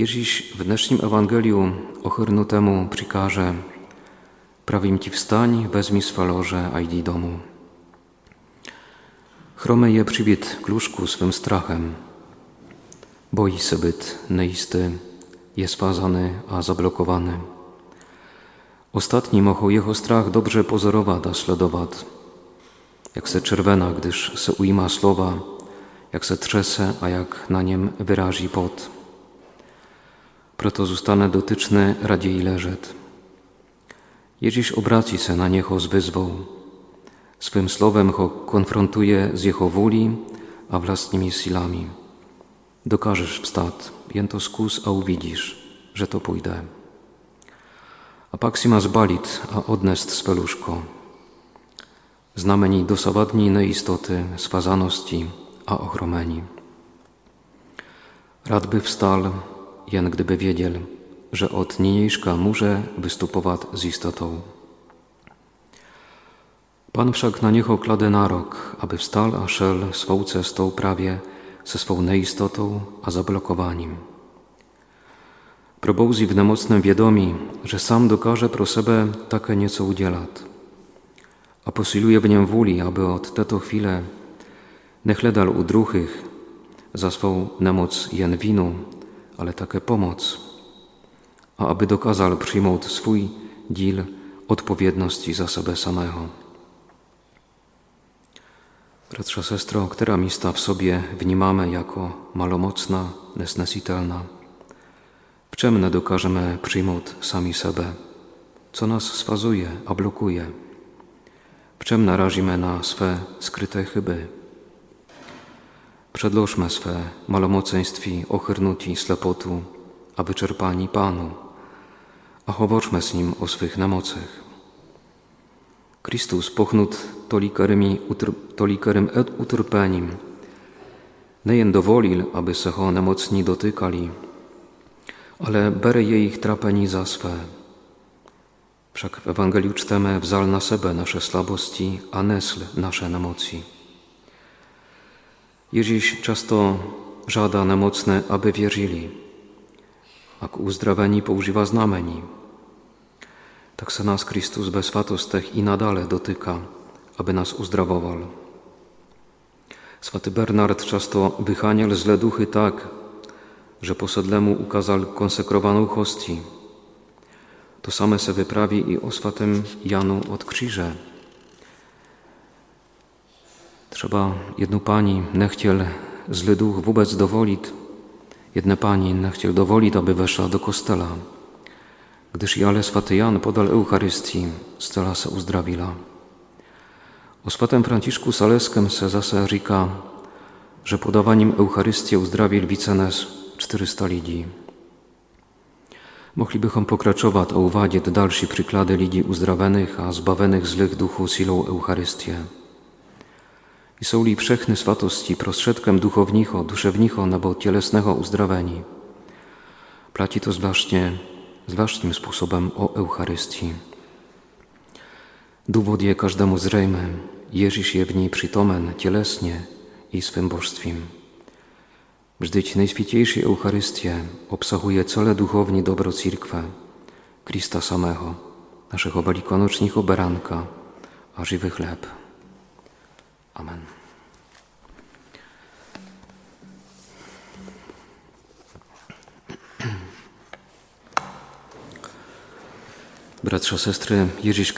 Ježíš v dnešním evangeliu ochrnutému přikáže Pravím ti wstań, vezmi swe loże, a idź domu. Chromy je przybit k swym strachem. Boi se byt neisty, je spazany a zablokowany. Ostatni mochał jeho strach dobrze pozorować a sledować. Jak se czerwena, gdyż se ujma słowa, jak se trzese, a jak na niem wyrazi pot. Proto zostanę dotyczny radziej leżet. Ježíš obrací se na něho s vyzvou. Svým slovem ho konfrontuje z jeho vůlí a vlastními silami. Dokážeš wstać, jen to zkus a uwidzisz, że to pójdę. A pak si ma zbalit a odnest łóżko. Znameni dosawadni neistoty, swazaności a ochromeni. Rad by wstal, jen gdyby wiedział, że od niniejszka może wystupować z istotą. Pan wszak na niego klade narok, aby wstal a szel swą cestą prawie ze swą neistotą a zablokowaniem. Probouzí w nemocnym wiadomi, że sam dokaże pro sebe takie nieco udzielać, a posiluje w niem woli, aby od teto chwilę nechledal u druhych za swą nemoc jen winu, ale takie pomoc, a aby dokázal přijmout swój díl odpowiedności za sobie samego. Bratrza, sestro, która mista w sobie wnimamy jako malomocna, nesnesitelna, w czym nie dokażemy przyjmoć sami sebe, co nas sfazuje, a blokuje, w czym narażimy na swe skryte chyby. Przedlożmy swe malomoceństwi, ochyrnuti, slepotu, a wyczerpani Panu, a hovořme s ním o svých nemocech. Kristus pochnut tolikerym utrpením nejen dovolil, aby se ho nemocní dotykali, ale bere jejich trapení za své. Však v Ewangeliu czytamy wzal na sebe nasze słabości, a nesl nasze nemoci. Ježíš často żada nemocne, aby wierzyli, a k uzdrowieni poużywa znameni. Tak se nas Chrystus bez swatostech i nadale dotyka, aby nas uzdrawował. Swaty Bernard często wychaniał zle duchy tak, że posedlemu ukazał konsekrowaną hostii. To same se wyprawi i o Janu od krzyże. Trzeba jedną pani nechciel zły duch wobec dowolić, jedne pani nechciel dowolić, aby weszła do kostela gdyż Jale swaty Jan podal Eucharystii scela se uzdrawila. O swatem Franciszku Saleskem se zase říká, że podawaniem Eucharystii uzdrawil wicenes 400 lidí. Moglibychom pokraczować a uwadzić dalsze przykłady ludzi uzdrawionych a zbawionych złych duchu silą Eucharystię. I są li wszechny swatości prostředkem duchownicho, duszewnicho nebo cielesnego uzdrawieni. Placi to zwłaszcza zwłaszczym sposobem o Eucharystii. Dowód je każdemu zrejmy, Ježiš je w niej przytomen cielesnie i swym bożstwem. Wżdyć najświętejszy Eucharystię obsahuje całe duchownie dobro Cirkwe, Krista samego, naszego welikonocznego baranka, a żywy chleb. Amen. Bratrza, sestry, Ježíš